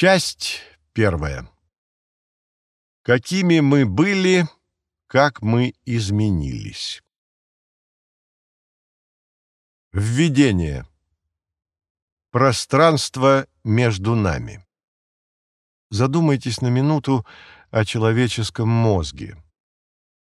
Часть первая. Какими мы были, как мы изменились. Введение. Пространство между нами. Задумайтесь на минуту о человеческом мозге.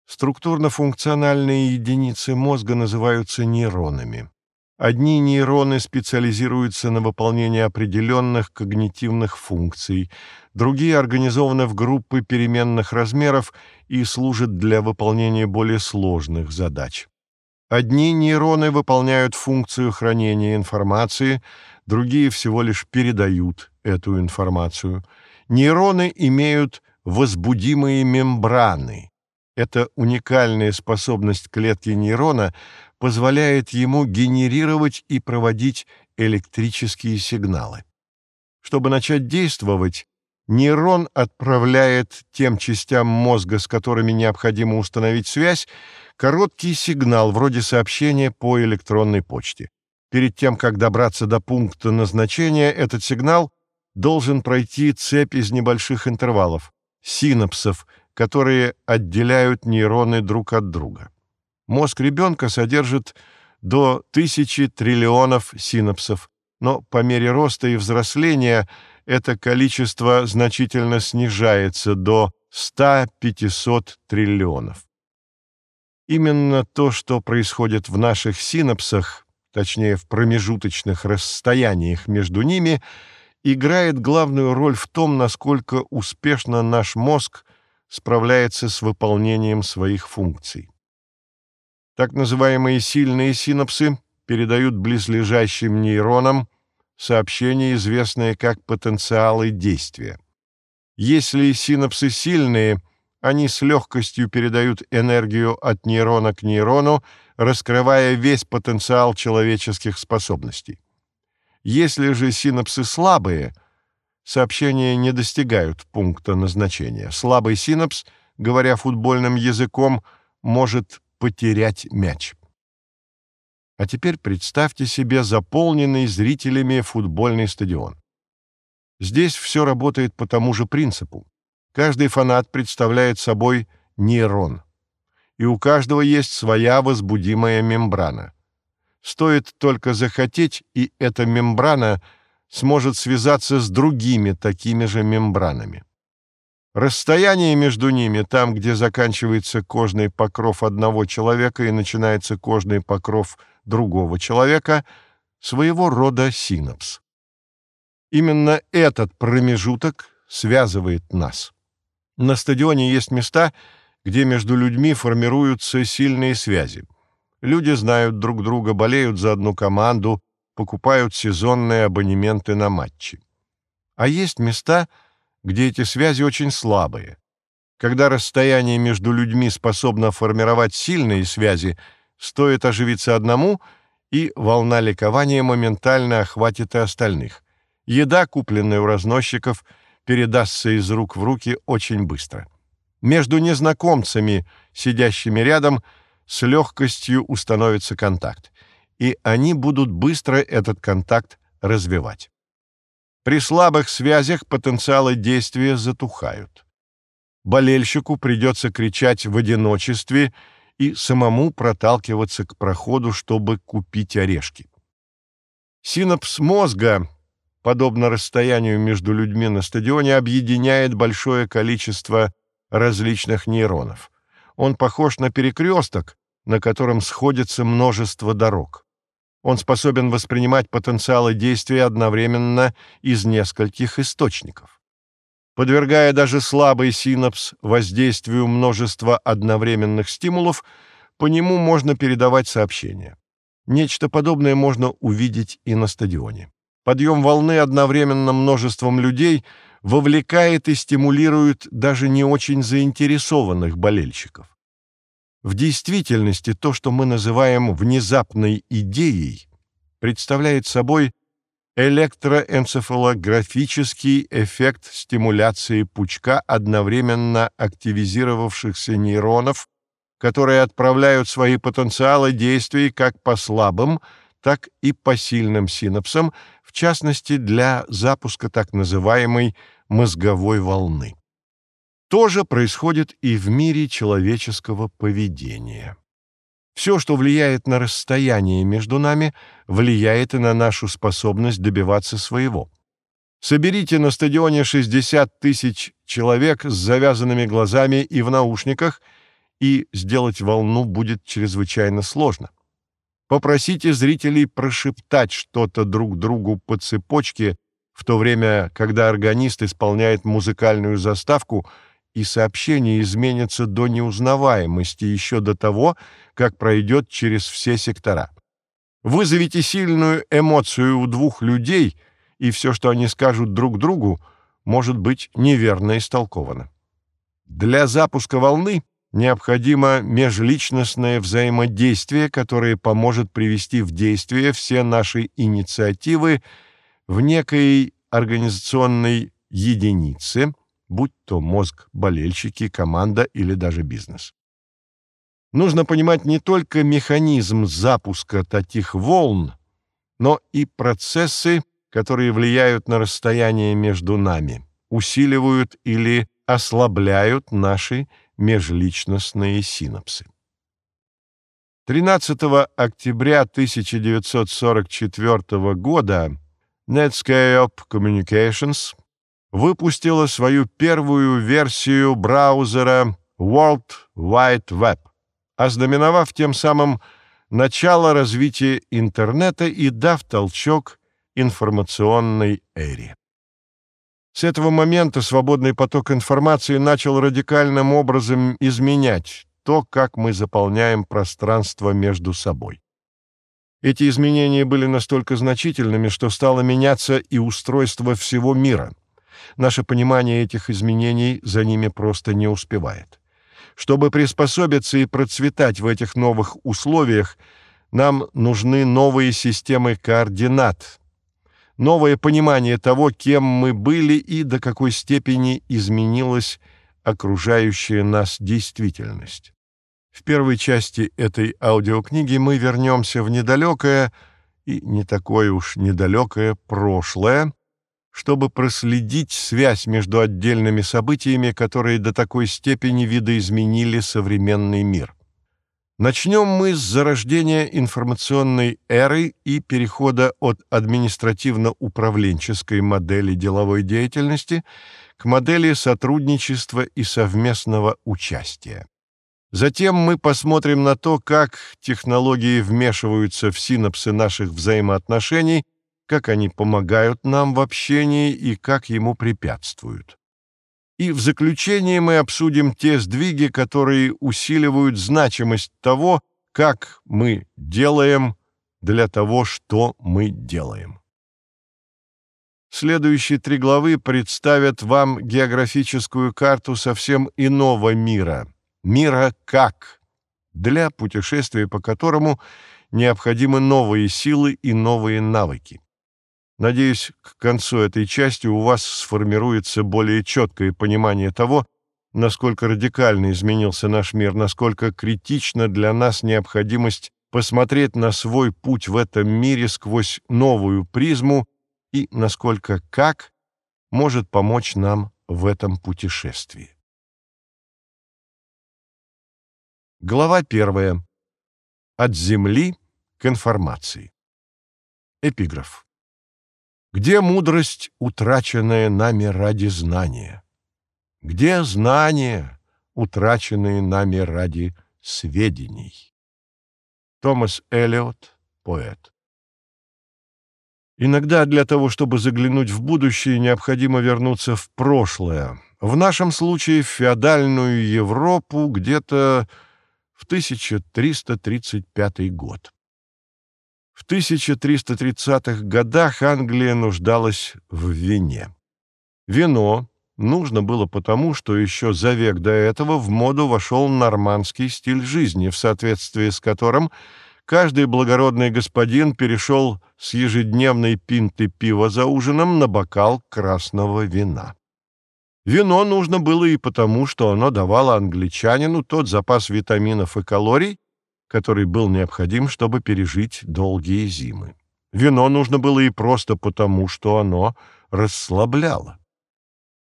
Структурно-функциональные единицы мозга называются нейронами. Одни нейроны специализируются на выполнении определенных когнитивных функций, другие организованы в группы переменных размеров и служат для выполнения более сложных задач. Одни нейроны выполняют функцию хранения информации, другие всего лишь передают эту информацию. Нейроны имеют возбудимые мембраны. Это уникальная способность клетки нейрона позволяет ему генерировать и проводить электрические сигналы. Чтобы начать действовать, нейрон отправляет тем частям мозга, с которыми необходимо установить связь, короткий сигнал вроде сообщения по электронной почте. Перед тем, как добраться до пункта назначения, этот сигнал должен пройти цепь из небольших интервалов, синапсов, которые отделяют нейроны друг от друга. Мозг ребенка содержит до тысячи триллионов синапсов, но по мере роста и взросления это количество значительно снижается до 100-500 триллионов. Именно то, что происходит в наших синапсах, точнее в промежуточных расстояниях между ними, играет главную роль в том, насколько успешно наш мозг справляется с выполнением своих функций. Так называемые сильные синапсы передают близлежащим нейронам сообщения, известные как потенциалы действия. Если синапсы сильные, они с легкостью передают энергию от нейрона к нейрону, раскрывая весь потенциал человеческих способностей. Если же синапсы слабые, сообщения не достигают пункта назначения. Слабый синапс, говоря футбольным языком, может потерять мяч. А теперь представьте себе заполненный зрителями футбольный стадион. Здесь все работает по тому же принципу. Каждый фанат представляет собой нейрон. И у каждого есть своя возбудимая мембрана. Стоит только захотеть, и эта мембрана сможет связаться с другими такими же мембранами. Расстояние между ними, там, где заканчивается кожный покров одного человека и начинается кожный покров другого человека, своего рода синапс. Именно этот промежуток связывает нас. На стадионе есть места, где между людьми формируются сильные связи. Люди знают друг друга, болеют за одну команду, покупают сезонные абонементы на матчи. А есть места, где где эти связи очень слабые. Когда расстояние между людьми способно формировать сильные связи, стоит оживиться одному, и волна ликования моментально охватит и остальных. Еда, купленная у разносчиков, передастся из рук в руки очень быстро. Между незнакомцами, сидящими рядом, с легкостью установится контакт, и они будут быстро этот контакт развивать. При слабых связях потенциалы действия затухают. Болельщику придется кричать в одиночестве и самому проталкиваться к проходу, чтобы купить орешки. Синапс мозга, подобно расстоянию между людьми на стадионе, объединяет большое количество различных нейронов. Он похож на перекресток, на котором сходится множество дорог. Он способен воспринимать потенциалы действия одновременно из нескольких источников. Подвергая даже слабый синапс воздействию множества одновременных стимулов, по нему можно передавать сообщения. Нечто подобное можно увидеть и на стадионе. Подъем волны одновременно множеством людей вовлекает и стимулирует даже не очень заинтересованных болельщиков. В действительности то, что мы называем внезапной идеей, представляет собой электроэнцефалографический эффект стимуляции пучка одновременно активизировавшихся нейронов, которые отправляют свои потенциалы действий как по слабым, так и по сильным синапсам, в частности для запуска так называемой мозговой волны. То же происходит и в мире человеческого поведения. Все, что влияет на расстояние между нами, влияет и на нашу способность добиваться своего. Соберите на стадионе 60 тысяч человек с завязанными глазами и в наушниках, и сделать волну будет чрезвычайно сложно. Попросите зрителей прошептать что-то друг другу по цепочке, в то время, когда органист исполняет музыкальную заставку, и сообщение изменится до неузнаваемости еще до того, как пройдет через все сектора. Вызовите сильную эмоцию у двух людей — и все, что они скажут друг другу, может быть неверно истолковано. Для запуска волны необходимо межличностное взаимодействие, которое поможет привести в действие все наши инициативы в некой организационной единице, будь то мозг, болельщики, команда или даже бизнес. Нужно понимать не только механизм запуска таких волн, но и процессы, которые влияют на расстояние между нами, усиливают или ослабляют наши межличностные синапсы. 13 октября 1944 года Netscape Communications выпустила свою первую версию браузера World Wide Web, ознаменовав тем самым начало развития интернета и дав толчок информационной эре. С этого момента свободный поток информации начал радикальным образом изменять то, как мы заполняем пространство между собой. Эти изменения были настолько значительными, что стало меняться и устройство всего мира. Наше понимание этих изменений за ними просто не успевает. Чтобы приспособиться и процветать в этих новых условиях, нам нужны новые системы координат, новое понимание того, кем мы были и до какой степени изменилась окружающая нас действительность. В первой части этой аудиокниги мы вернемся в недалекое и не такое уж недалекое прошлое, чтобы проследить связь между отдельными событиями, которые до такой степени видоизменили современный мир. Начнем мы с зарождения информационной эры и перехода от административно-управленческой модели деловой деятельности к модели сотрудничества и совместного участия. Затем мы посмотрим на то, как технологии вмешиваются в синапсы наших взаимоотношений, как они помогают нам в общении и как ему препятствуют. И в заключение мы обсудим те сдвиги, которые усиливают значимость того, как мы делаем для того, что мы делаем. Следующие три главы представят вам географическую карту совсем иного мира. Мира как, для путешествия по которому необходимы новые силы и новые навыки. Надеюсь, к концу этой части у вас сформируется более четкое понимание того, насколько радикально изменился наш мир, насколько критична для нас необходимость посмотреть на свой путь в этом мире сквозь новую призму и насколько как может помочь нам в этом путешествии. Глава первая. От Земли к информации. Эпиграф. Где мудрость, утраченная нами ради знания? Где знания, утраченные нами ради сведений? Томас Эллиот, поэт. Иногда для того, чтобы заглянуть в будущее, необходимо вернуться в прошлое. В нашем случае в феодальную Европу где-то в 1335 год. В 1330-х годах Англия нуждалась в вине. Вино нужно было потому, что еще за век до этого в моду вошел нормандский стиль жизни, в соответствии с которым каждый благородный господин перешел с ежедневной пинты пива за ужином на бокал красного вина. Вино нужно было и потому, что оно давало англичанину тот запас витаминов и калорий, который был необходим, чтобы пережить долгие зимы. Вино нужно было и просто потому, что оно расслабляло.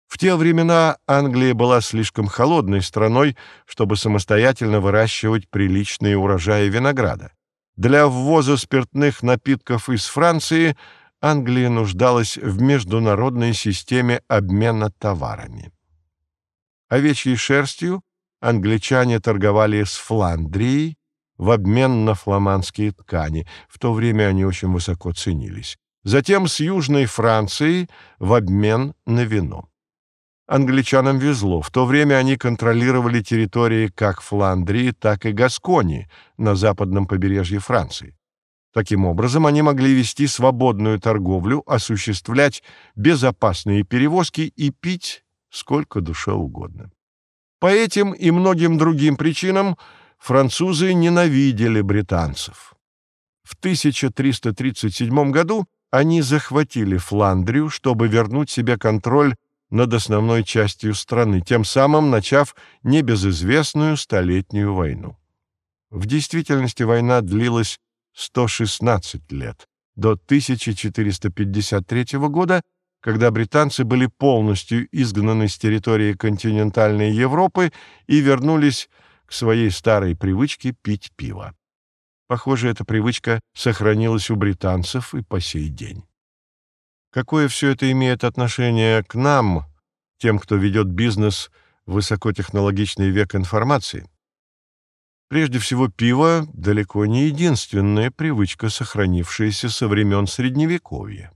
В те времена Англия была слишком холодной страной, чтобы самостоятельно выращивать приличные урожаи винограда. Для ввоза спиртных напитков из Франции Англия нуждалась в международной системе обмена товарами. Овечьей шерстью англичане торговали с Фландрией в обмен на фламандские ткани, в то время они очень высоко ценились. Затем с Южной Францией в обмен на вино. Англичанам везло. В то время они контролировали территории как Фландрии, так и Гаскони на западном побережье Франции. Таким образом, они могли вести свободную торговлю, осуществлять безопасные перевозки и пить сколько душе угодно. По этим и многим другим причинам французы ненавидели британцев. В 1337 году они захватили Фландрию, чтобы вернуть себе контроль над основной частью страны, тем самым начав небезызвестную Столетнюю войну. В действительности война длилась 116 лет, до 1453 года, когда британцы были полностью изгнаны с территории континентальной Европы и вернулись к своей старой привычке пить пиво. Похоже, эта привычка сохранилась у британцев и по сей день. Какое все это имеет отношение к нам, тем, кто ведет бизнес в высокотехнологичный век информации? Прежде всего, пиво — далеко не единственная привычка, сохранившаяся со времен Средневековья.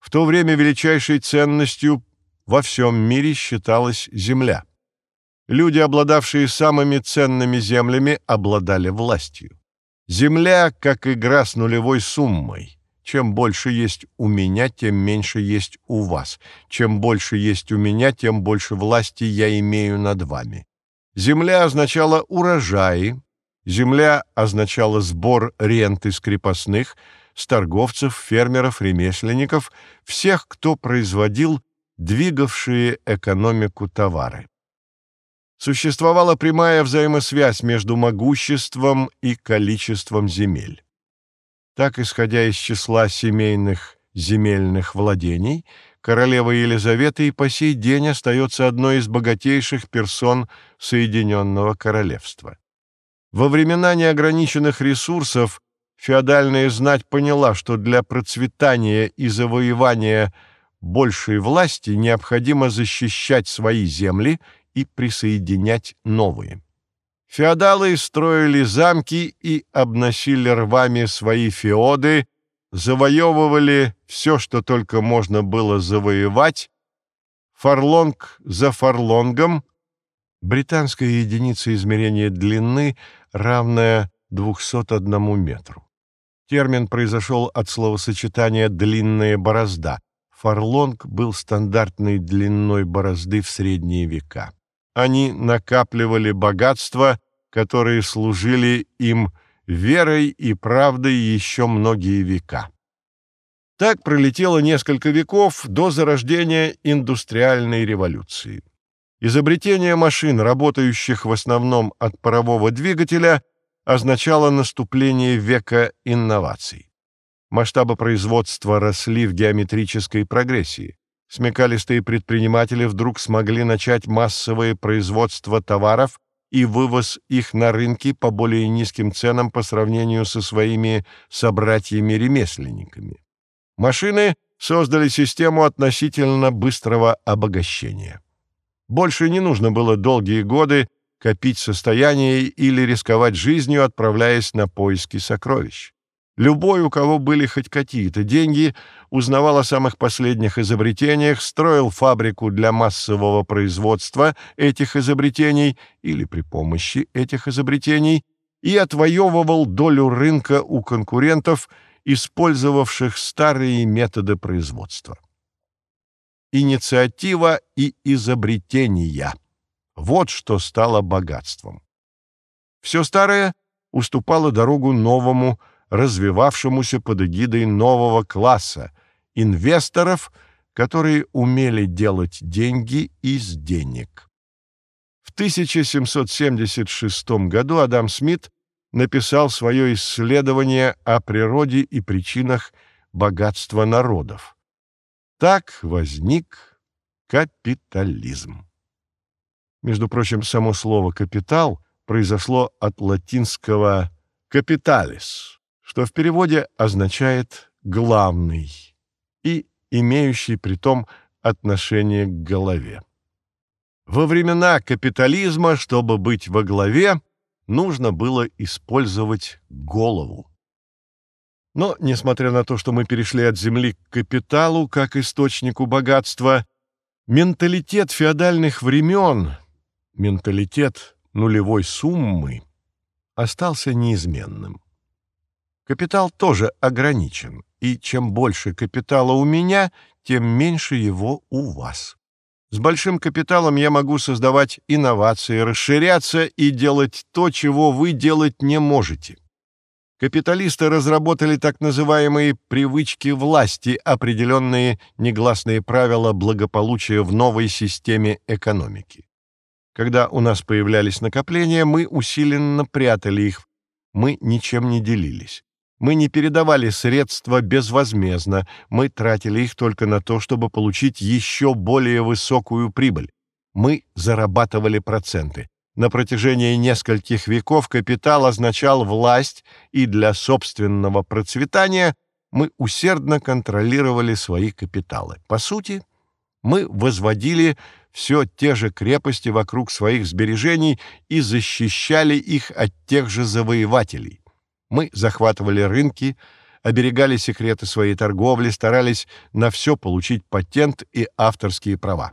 В то время величайшей ценностью во всем мире считалась земля. Люди, обладавшие самыми ценными землями, обладали властью. Земля, как игра с нулевой суммой. Чем больше есть у меня, тем меньше есть у вас. Чем больше есть у меня, тем больше власти я имею над вами. Земля означала урожаи, земля означала сбор ренты с крепостных, с торговцев, фермеров, ремесленников, всех, кто производил двигавшие экономику товары. Существовала прямая взаимосвязь между могуществом и количеством земель. Так, исходя из числа семейных земельных владений, королева Елизавета и по сей день остается одной из богатейших персон Соединенного Королевства. Во времена неограниченных ресурсов феодальная знать поняла, что для процветания и завоевания большей власти необходимо защищать свои земли и присоединять новые. Феодалы строили замки и обносили рвами свои феоды, завоевывали все, что только можно было завоевать, фарлонг за фарлонгом, британская единица измерения длины, равная 201 метру. Термин произошел от словосочетания «длинная борозда». Фарлонг был стандартной длиной борозды в средние века они накапливали богатства, которые служили им верой и правдой еще многие века. Так пролетело несколько веков до зарождения индустриальной революции. Изобретение машин, работающих в основном от парового двигателя, означало наступление века инноваций. Масштабы производства росли в геометрической прогрессии смекалистые предприниматели вдруг смогли начать массовое производство товаров и вывоз их на рынки по более низким ценам по сравнению со своими собратьями-ремесленниками. Машины создали систему относительно быстрого обогащения. Больше не нужно было долгие годы копить состояние или рисковать жизнью, отправляясь на поиски сокровищ. Любой, у кого были хоть какие-то деньги, узнавал о самых последних изобретениях, строил фабрику для массового производства этих изобретений или при помощи этих изобретений и отвоевывал долю рынка у конкурентов, использовавших старые методы производства. Инициатива и изобретения — вот что стало богатством. Все старое уступало дорогу новому – развивавшемуся под эгидой нового класса – инвесторов, которые умели делать деньги из денег. В 1776 году Адам Смит написал свое исследование о природе и причинах богатства народов. Так возник капитализм. Между прочим, само слово «капитал» произошло от латинского «capitalis», что в переводе означает «главный» и имеющий при том отношение к голове. Во времена капитализма, чтобы быть во главе, нужно было использовать голову. Но, несмотря на то, что мы перешли от земли к капиталу как источнику богатства, менталитет феодальных времен, менталитет нулевой суммы, остался неизменным. Капитал тоже ограничен, и чем больше капитала у меня, тем меньше его у вас. С большим капиталом я могу создавать инновации, расширяться и делать то, чего вы делать не можете. Капиталисты разработали так называемые привычки власти, определенные негласные правила благополучия в новой системе экономики. Когда у нас появлялись накопления, мы усиленно прятали их, мы ничем не делились. Мы не передавали средства безвозмездно, мы тратили их только на то, чтобы получить еще более высокую прибыль. Мы зарабатывали проценты. На протяжении нескольких веков капитал означал власть, и для собственного процветания мы усердно контролировали свои капиталы. По сути, мы возводили все те же крепости вокруг своих сбережений и защищали их от тех же завоевателей. Мы захватывали рынки, оберегали секреты своей торговли, старались на все получить патент и авторские права.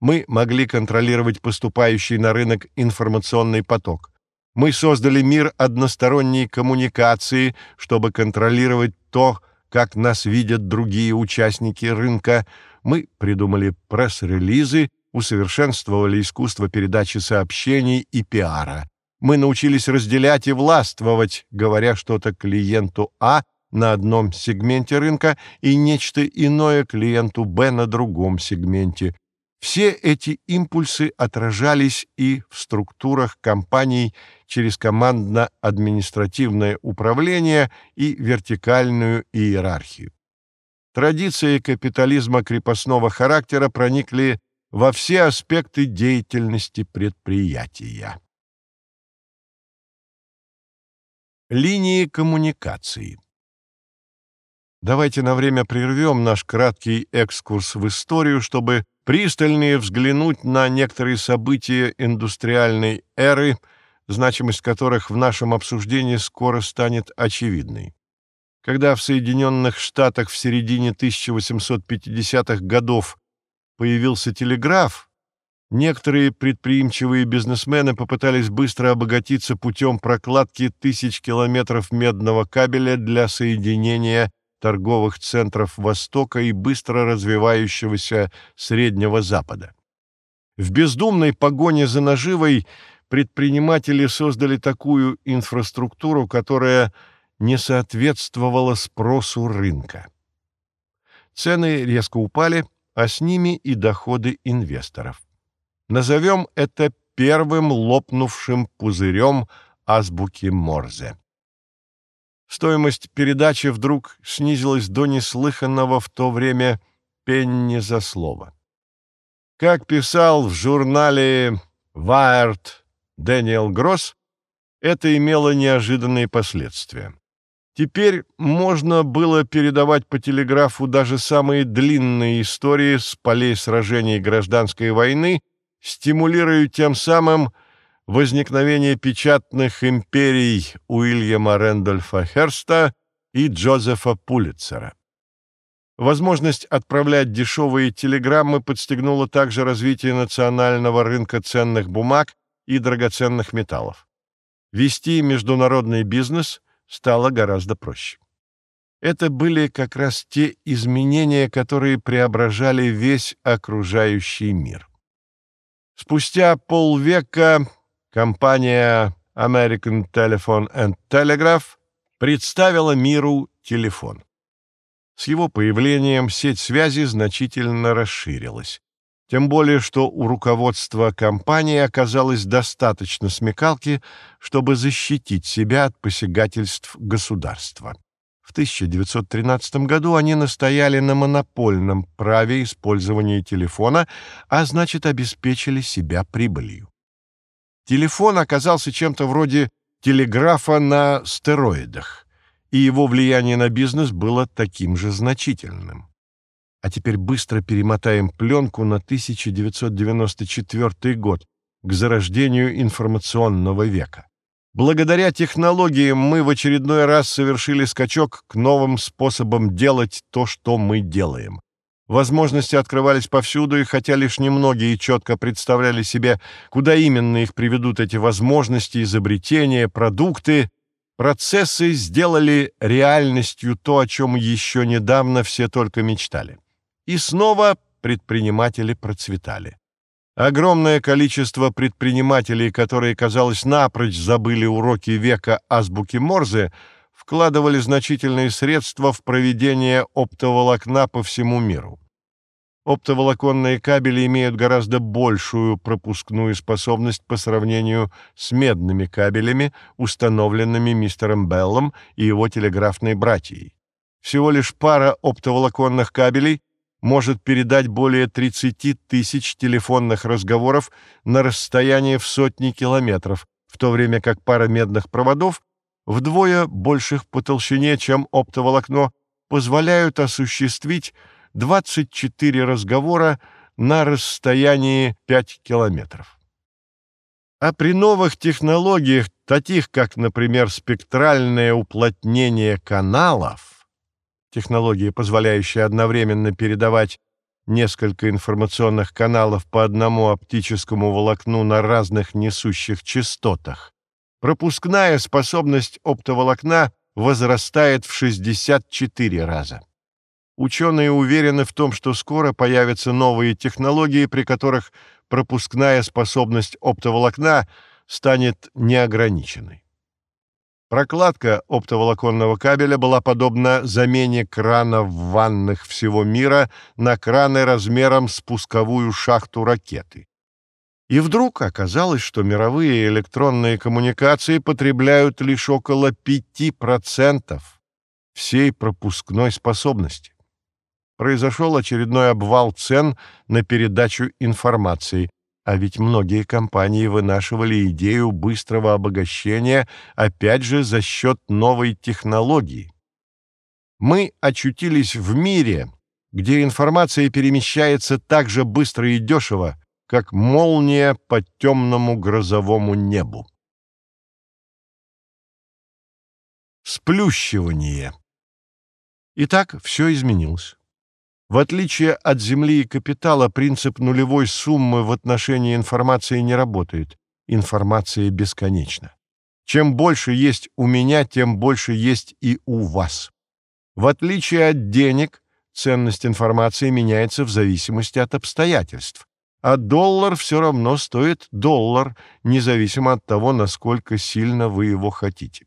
Мы могли контролировать поступающий на рынок информационный поток. Мы создали мир односторонней коммуникации, чтобы контролировать то, как нас видят другие участники рынка. Мы придумали пресс-релизы, усовершенствовали искусство передачи сообщений и пиара. Мы научились разделять и властвовать, говоря что-то клиенту А на одном сегменте рынка и нечто иное клиенту Б на другом сегменте. Все эти импульсы отражались и в структурах компаний через командно-административное управление и вертикальную иерархию. Традиции капитализма крепостного характера проникли во все аспекты деятельности предприятия. Линии коммуникации. Давайте на время прервем наш краткий экскурс в историю, чтобы пристальнее взглянуть на некоторые события индустриальной эры, значимость которых в нашем обсуждении скоро станет очевидной. Когда в Соединенных Штатах в середине 1850-х годов появился телеграф, Некоторые предприимчивые бизнесмены попытались быстро обогатиться путем прокладки тысяч километров медного кабеля для соединения торговых центров Востока и быстро развивающегося Среднего Запада. В бездумной погоне за наживой предприниматели создали такую инфраструктуру, которая не соответствовала спросу рынка. Цены резко упали, а с ними и доходы инвесторов. Назовем это первым лопнувшим пузырем азбуки Морзе. Стоимость передачи вдруг снизилась до неслыханного в то время пенни за слово. Как писал в журнале Wired Дэниел Гросс, это имело неожиданные последствия. Теперь можно было передавать по телеграфу даже самые длинные истории с полей сражений гражданской войны стимулируя тем самым возникновение печатных империй Уильяма Рэндольфа Херста и Джозефа Пулитцера. Возможность отправлять дешевые телеграммы подстегнула также развитие национального рынка ценных бумаг и драгоценных металлов. Вести международный бизнес стало гораздо проще. Это были как раз те изменения, которые преображали весь окружающий мир. Спустя полвека компания American Telephone and Telegraph представила миру телефон. С его появлением сеть связи значительно расширилась. Тем более, что у руководства компании оказалось достаточно смекалки, чтобы защитить себя от посягательств государства. В 1913 году они настояли на монопольном праве использования телефона, а значит, обеспечили себя прибылью. Телефон оказался чем-то вроде телеграфа на стероидах, и его влияние на бизнес было таким же значительным. А теперь быстро перемотаем пленку на 1994 год, к зарождению информационного века. Благодаря технологиям мы в очередной раз совершили скачок к новым способам делать то, что мы делаем. Возможности открывались повсюду, и хотя лишь немногие четко представляли себе, куда именно их приведут эти возможности, изобретения, продукты, процессы сделали реальностью то, о чем еще недавно все только мечтали. И снова предприниматели процветали. Огромное количество предпринимателей, которые, казалось, напрочь забыли уроки века азбуки Морзе, вкладывали значительные средства в проведение оптоволокна по всему миру. Оптоволоконные кабели имеют гораздо большую пропускную способность по сравнению с медными кабелями, установленными мистером Беллом и его телеграфной братьей. Всего лишь пара оптоволоконных кабелей может передать более 30 тысяч телефонных разговоров на расстоянии в сотни километров, в то время как пара медных проводов, вдвое больших по толщине, чем оптоволокно, позволяют осуществить 24 разговора на расстоянии 5 километров. А при новых технологиях, таких как, например, спектральное уплотнение каналов, технология, позволяющая одновременно передавать несколько информационных каналов по одному оптическому волокну на разных несущих частотах. Пропускная способность оптоволокна возрастает в 64 раза. Ученые уверены в том, что скоро появятся новые технологии, при которых пропускная способность оптоволокна станет неограниченной. Прокладка оптоволоконного кабеля была подобна замене крана в ваннах всего мира на краны размером с пусковую шахту ракеты. И вдруг оказалось, что мировые электронные коммуникации потребляют лишь около 5% всей пропускной способности. Произошел очередной обвал цен на передачу информации – а ведь многие компании вынашивали идею быстрого обогащения, опять же, за счет новой технологии. Мы очутились в мире, где информация перемещается так же быстро и дешево, как молния по темному грозовому небу. Сплющивание. Итак, все изменилось. В отличие от земли и капитала, принцип нулевой суммы в отношении информации не работает. Информация бесконечна. Чем больше есть у меня, тем больше есть и у вас. В отличие от денег, ценность информации меняется в зависимости от обстоятельств. А доллар все равно стоит доллар, независимо от того, насколько сильно вы его хотите.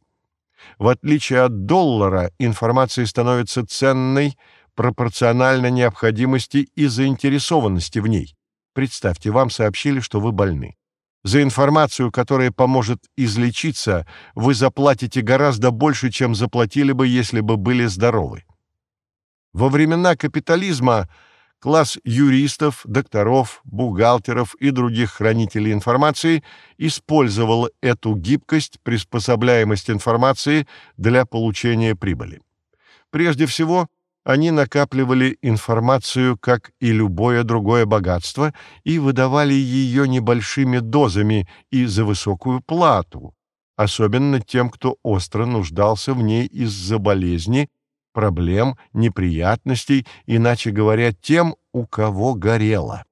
В отличие от доллара, информация становится ценной – пропорционально необходимости и заинтересованности в ней. Представьте, вам сообщили, что вы больны. За информацию, которая поможет излечиться, вы заплатите гораздо больше, чем заплатили бы, если бы были здоровы. Во времена капитализма класс юристов, докторов, бухгалтеров и других хранителей информации использовал эту гибкость, приспособляемость информации для получения прибыли. Прежде всего, они накапливали информацию, как и любое другое богатство, и выдавали ее небольшими дозами и за высокую плату, особенно тем, кто остро нуждался в ней из-за болезни, проблем, неприятностей, иначе говоря, тем, у кого горело.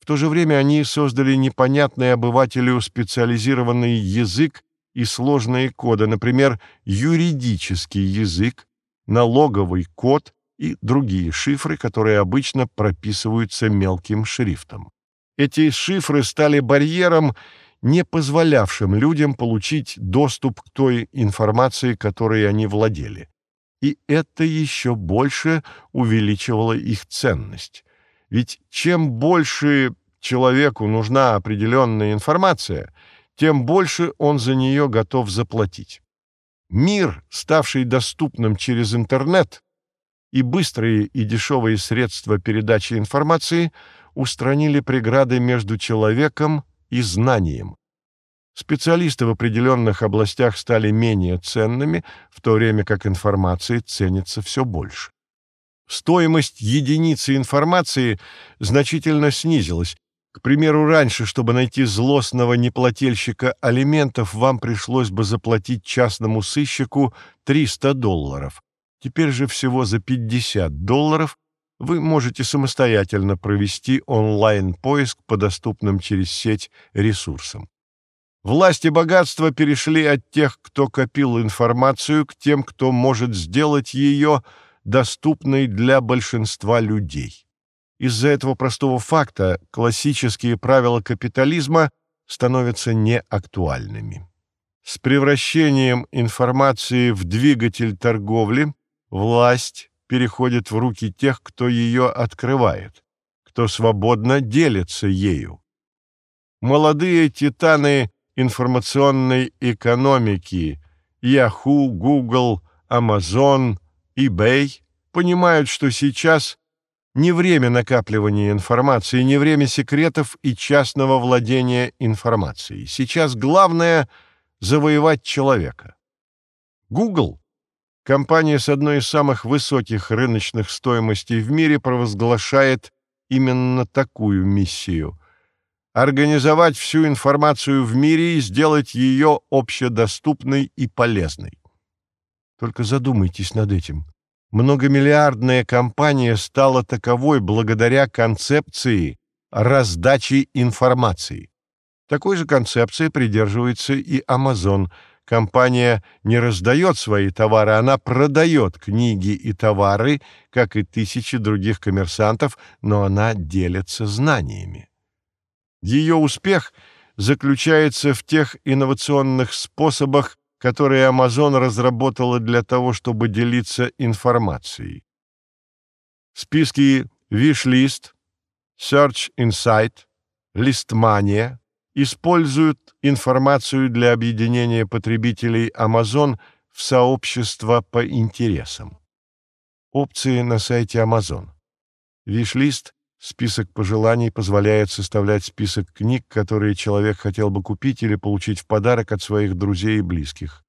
В то же время они создали непонятный обывателю специализированный язык и сложные коды, например, юридический язык, налоговый код и другие шифры, которые обычно прописываются мелким шрифтом. Эти шифры стали барьером, не позволявшим людям получить доступ к той информации, которой они владели. И это еще больше увеличивало их ценность. Ведь чем больше человеку нужна определенная информация, тем больше он за нее готов заплатить. Мир, ставший доступным через интернет, и быстрые и дешевые средства передачи информации устранили преграды между человеком и знанием. Специалисты в определенных областях стали менее ценными, в то время как информации ценится все больше. Стоимость единицы информации значительно снизилась. К примеру, раньше, чтобы найти злостного неплательщика алиментов, вам пришлось бы заплатить частному сыщику 300 долларов. Теперь же всего за 50 долларов вы можете самостоятельно провести онлайн-поиск по доступным через сеть ресурсам. Власть и богатство перешли от тех, кто копил информацию, к тем, кто может сделать ее доступной для большинства людей. Из-за этого простого факта классические правила капитализма становятся неактуальными. С превращением информации в двигатель торговли власть переходит в руки тех, кто ее открывает, кто свободно делится ею. Молодые титаны информационной экономики Yahoo, Google, Amazon, eBay понимают, что сейчас не время накапливания информации, не время секретов и частного владения информацией. Сейчас главное — завоевать человека. Google компания с одной из самых высоких рыночных стоимостей в мире провозглашает именно такую миссию – организовать всю информацию в мире и сделать ее общедоступной и полезной. Только задумайтесь над этим. Многомиллиардная компания стала таковой благодаря концепции раздачи информации. Такой же концепции придерживается и Amazon – компания не раздает свои товары, она продает книги и товары, как и тысячи других коммерсантов, но она делится знаниями. Ее успех заключается в тех инновационных способах, которые Amazon разработала для того, чтобы делиться информацией. Списки Wishlist, Search Insight, Listmania, используют информацию для объединения потребителей Amazon в сообщества по интересам. Опции на сайте Amazon. Виш-лист – список пожеланий, позволяет составлять список книг, которые человек хотел бы купить или получить в подарок от своих друзей и близких.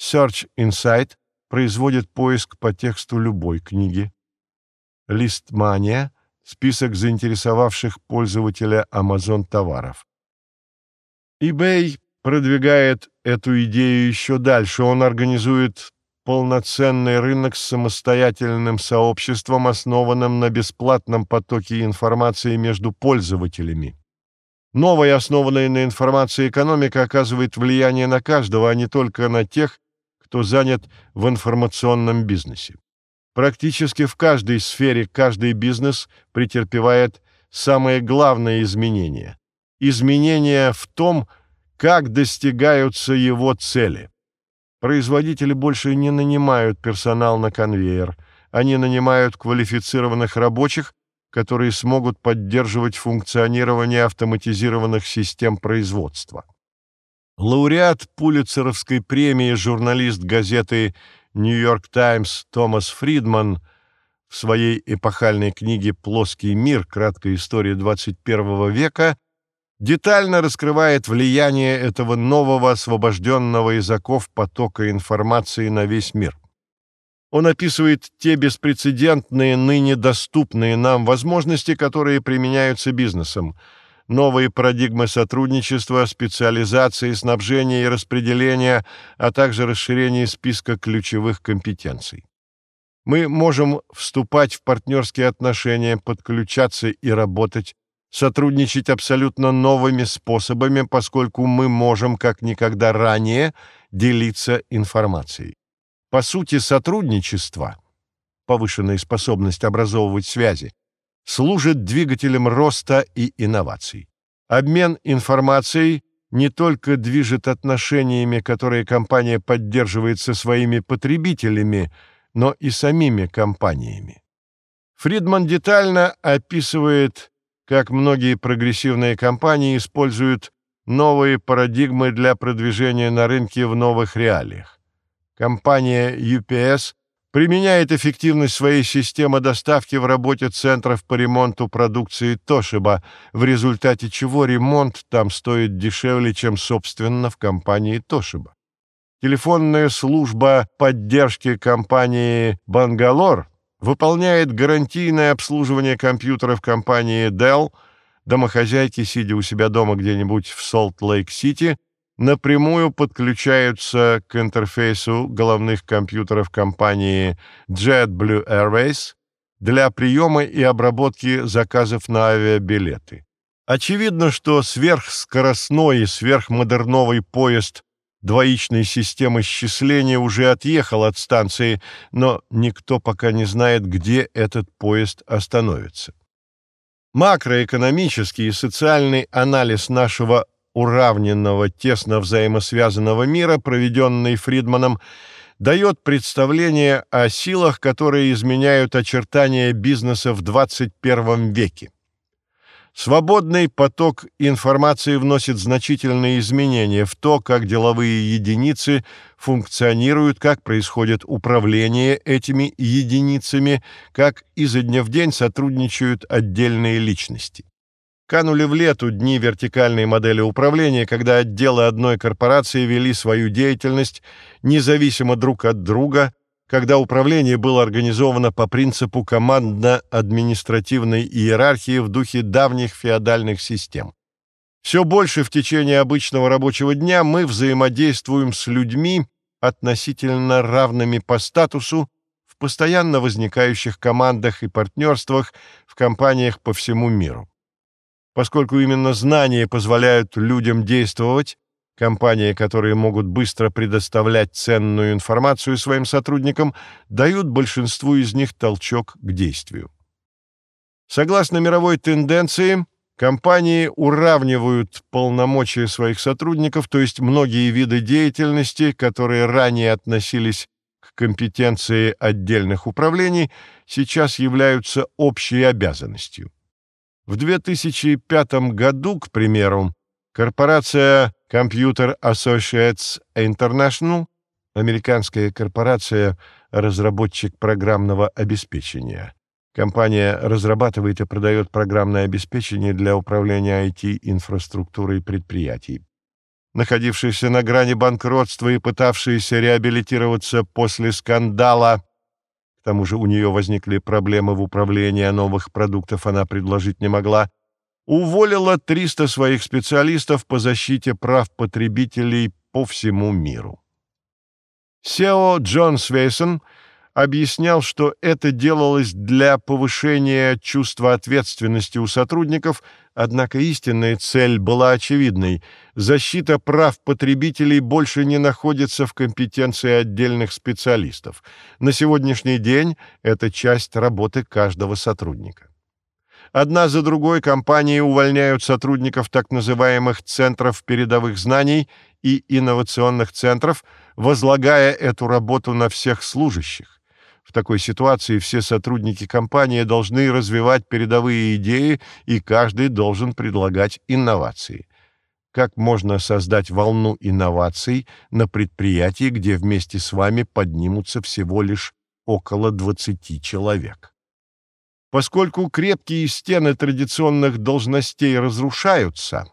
Search Insight производит поиск по тексту любой книги. Listmania – список заинтересовавших пользователя Amazon товаров eBay продвигает эту идею еще дальше. Он организует полноценный рынок с самостоятельным сообществом, основанным на бесплатном потоке информации между пользователями. Новая, основанная на информации экономика оказывает влияние на каждого, а не только на тех, кто занят в информационном бизнесе. Практически в каждой сфере каждый бизнес претерпевает самые главные изменения изменения в том, как достигаются его цели. Производители больше не нанимают персонал на конвейер, они нанимают квалифицированных рабочих, которые смогут поддерживать функционирование автоматизированных систем производства. Лауреат Пулитцеровской премии журналист газеты «Нью-Йорк Таймс» Томас Фридман в своей эпохальной книге «Плоский мир. Краткая история 21 века» детально раскрывает влияние этого нового освобожденного из оков потока информации на весь мир. Он описывает те беспрецедентные, ныне доступные нам возможности, которые применяются бизнесом, новые парадигмы сотрудничества, специализации, снабжения и распределения, а также расширение списка ключевых компетенций. Мы можем вступать в партнерские отношения, подключаться и работать, сотрудничать абсолютно новыми способами, поскольку мы можем, как никогда ранее, делиться информацией. По сути, сотрудничество, повышенная способность образовывать связи, служит двигателем роста и инноваций. Обмен информацией не только движет отношениями, которые компания поддерживает со своими потребителями, но и самими компаниями. Фридман детально описывает, как многие прогрессивные компании используют новые парадигмы для продвижения на рынке в новых реалиях. Компания UPS применяет эффективность своей системы доставки в работе центров по ремонту продукции Toshiba, в результате чего ремонт там стоит дешевле, чем, собственно, в компании Toshiba. Телефонная служба поддержки компании «Бангалор» выполняет гарантийное обслуживание компьютеров компании Dell, домохозяйки, сидя у себя дома где-нибудь в Солт-Лейк-Сити, напрямую подключаются к интерфейсу головных компьютеров компании JetBlue Airways для приема и обработки заказов на авиабилеты. Очевидно, что сверхскоростной и сверхмодерновый поезд двоичной системы счисления уже отъехал от станции, но никто пока не знает, где этот поезд остановится. Макроэкономический и социальный анализ нашего уравненного, тесно взаимосвязанного мира, проведенный Фридманом, дает представление о силах, которые изменяют очертания бизнеса в 21 веке. Свободный поток информации вносит значительные изменения в то, как деловые единицы функционируют, как происходит управление этими единицами, как изо дня в день сотрудничают отдельные личности. Канули в лету дни вертикальной модели управления, когда отделы одной корпорации вели свою деятельность независимо друг от друга, когда управление было организовано по принципу командно-административной иерархии в духе давних феодальных систем. Все больше в течение обычного рабочего дня мы взаимодействуем с людьми относительно равными по статусу в постоянно возникающих командах и партнерствах в компаниях по всему миру. Поскольку именно знания позволяют людям действовать, компании, которые могут быстро предоставлять ценную информацию своим сотрудникам, дают большинству из них толчок к действию. Согласно мировой тенденции, компании уравнивают полномочия своих сотрудников, то есть многие виды деятельности, которые ранее относились к компетенции отдельных управлений, сейчас являются общей обязанностью. В 2005 году, к примеру, корпорация Computer Associates International, американская корпорация, разработчик программного обеспечения. Компания разрабатывает и продает программное обеспечение для управления IT-инфраструктурой предприятий. Находившаяся на грани банкротства и пытавшаяся реабилитироваться после скандала к тому же у нее возникли проблемы в управлении, а новых продуктов она предложить не могла, уволила 300 своих специалистов по защите прав потребителей по всему миру. SEO Джон Свейсон – объяснял, что это делалось для повышения чувства ответственности у сотрудников, однако истинная цель была очевидной. Защита прав потребителей больше не находится в компетенции отдельных специалистов. На сегодняшний день это часть работы каждого сотрудника. Одна за другой компании увольняют сотрудников так называемых центров передовых знаний и инновационных центров, возлагая эту работу на всех служащих. В такой ситуации все сотрудники компании должны развивать передовые идеи, и каждый должен предлагать инновации. Как можно создать волну инноваций на предприятии, где вместе с вами поднимутся всего лишь около 20 человек? Поскольку крепкие стены традиционных должностей разрушаются,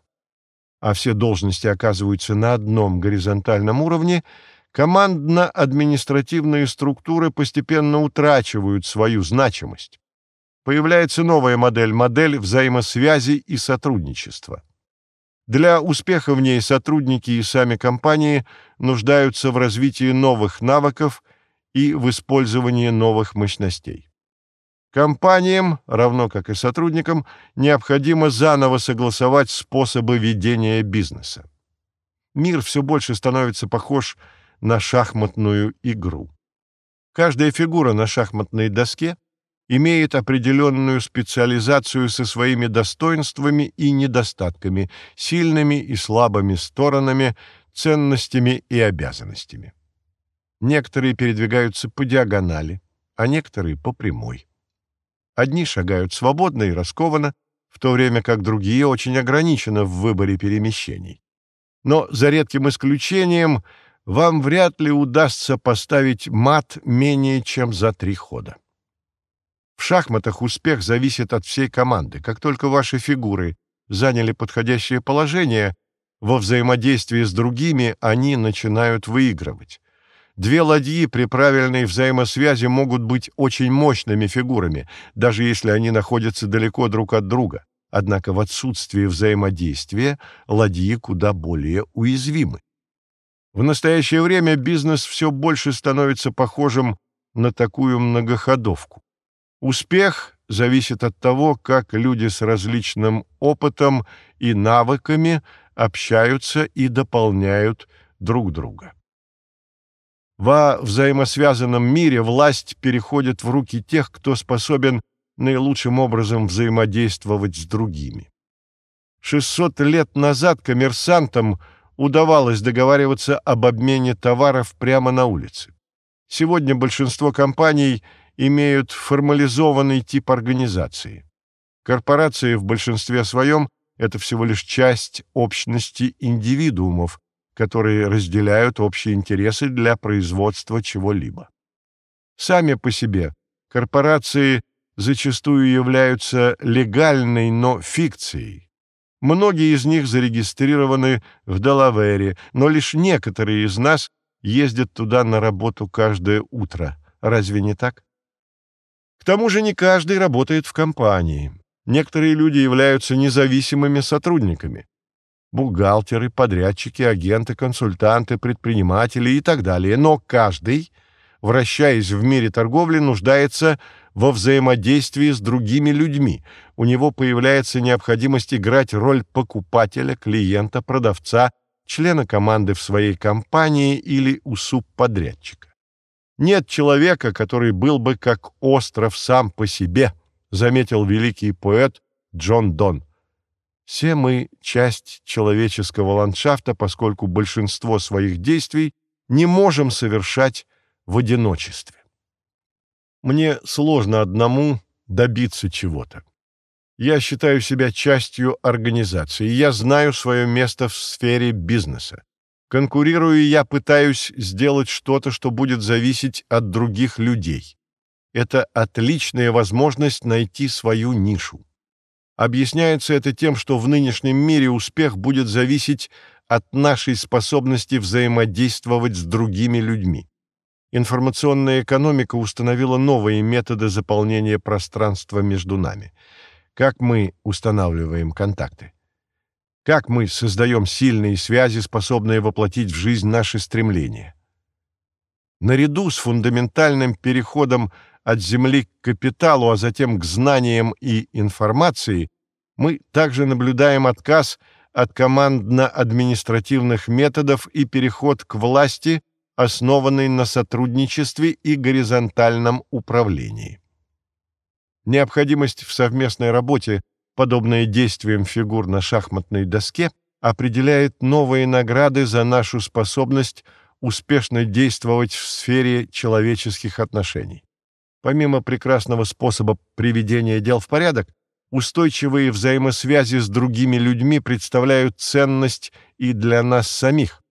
а все должности оказываются на одном горизонтальном уровне, командно-административные структуры постепенно утрачивают свою значимость. Появляется новая модель, модель взаимосвязи и сотрудничества. Для успеха в ней сотрудники и сами компании нуждаются в развитии новых навыков и в использовании новых мощностей. Компаниям, равно как и сотрудникам, необходимо заново согласовать способы ведения бизнеса. Мир все больше становится похож на шахматную игру. Каждая фигура на шахматной доске имеет определенную специализацию со своими достоинствами и недостатками, сильными и слабыми сторонами, ценностями и обязанностями. Некоторые передвигаются по диагонали, а некоторые по прямой. Одни шагают свободно и раскованно, в то время как другие очень ограничены в выборе перемещений. Но за редким исключением вам вряд ли удастся поставить мат менее чем за три хода. В шахматах успех зависит от всей команды. Как только ваши фигуры заняли подходящее положение, во взаимодействии с другими они начинают выигрывать. Две ладьи при правильной взаимосвязи могут быть очень мощными фигурами, даже если они находятся далеко друг от друга. Однако в отсутствии взаимодействия ладьи куда более уязвимы. В настоящее время бизнес все больше становится похожим на такую многоходовку. Успех зависит от того, как люди с различным опытом и навыками общаются и дополняют друг друга. Во взаимосвязанном мире власть переходит в руки тех, кто способен наилучшим образом взаимодействовать с другими. 600 лет назад коммерсантам удавалось договариваться об обмене товаров прямо на улице. Сегодня большинство компаний имеют формализованный тип организации. Корпорации в большинстве своем – это всего лишь часть общности индивидуумов, которые разделяют общие интересы для производства чего-либо. Сами по себе корпорации зачастую являются легальной, но фикцией. Многие из них зарегистрированы в Делавере, но лишь некоторые из нас ездят туда на работу каждое утро. Разве не так? К тому же не каждый работает в компании. Некоторые люди являются независимыми сотрудниками. Бухгалтеры, подрядчики, агенты, консультанты, предприниматели и так далее. Но каждый, вращаясь в мире торговли, нуждается во взаимодействии с другими людьми. У него появляется необходимость играть роль покупателя, клиента, продавца, члена команды в своей компании или у субподрядчика. Нет человека, который был бы как остров сам по себе, заметил великий поэт Джон Дон. Все мы часть человеческого ландшафта, поскольку большинство своих действий не можем совершать в одиночестве. Мне сложно одному добиться чего-то. Я считаю себя частью организации, я знаю свое место в сфере бизнеса. Конкурируя, я пытаюсь сделать что-то, что будет зависеть от других людей. Это отличная возможность найти свою нишу. Объясняется это тем, что в нынешнем мире успех будет зависеть от нашей способности взаимодействовать с другими людьми информационная экономика установила новые методы заполнения пространства между нами. Как мы устанавливаем контакты? Как мы создаем сильные связи, способные воплотить в жизнь наши стремления? Наряду с фундаментальным переходом от земли к капиталу, а затем к знаниям и информации, мы также наблюдаем отказ от командно-административных методов и переход к власти – основанный на сотрудничестве и горизонтальном управлении. Необходимость в совместной работе, подобная действиям фигур на шахматной доске, определяет новые награды за нашу способность успешно действовать в сфере человеческих отношений. Помимо прекрасного способа приведения дел в порядок, устойчивые взаимосвязи с другими людьми представляют ценность и для нас самих.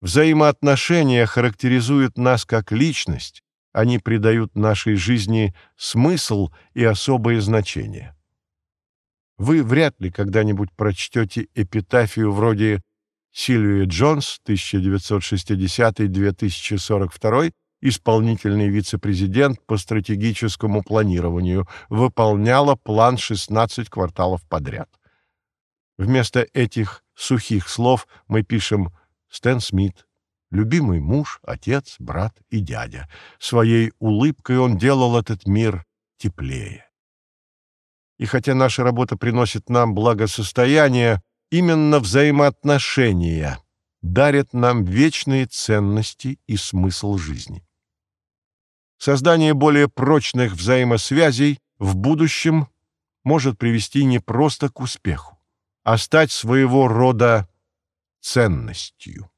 Взаимоотношения характеризуют нас как личность, они придают нашей жизни смысл и особое значение. Вы вряд ли когда-нибудь прочтете эпитафию вроде Сильвия Джонс, 1960-2042, исполнительный вице-президент по стратегическому планированию, выполняла план 16 кварталов подряд. Вместо этих сухих слов мы пишем Стэн Смит, любимый муж, отец, брат и дядя. Своей улыбкой он делал этот мир теплее. И хотя наша работа приносит нам благосостояние, именно взаимоотношения дарят нам вечные ценности и смысл жизни. Создание более прочных взаимосвязей в будущем может привести не просто к успеху, а стать своего рода ценностью.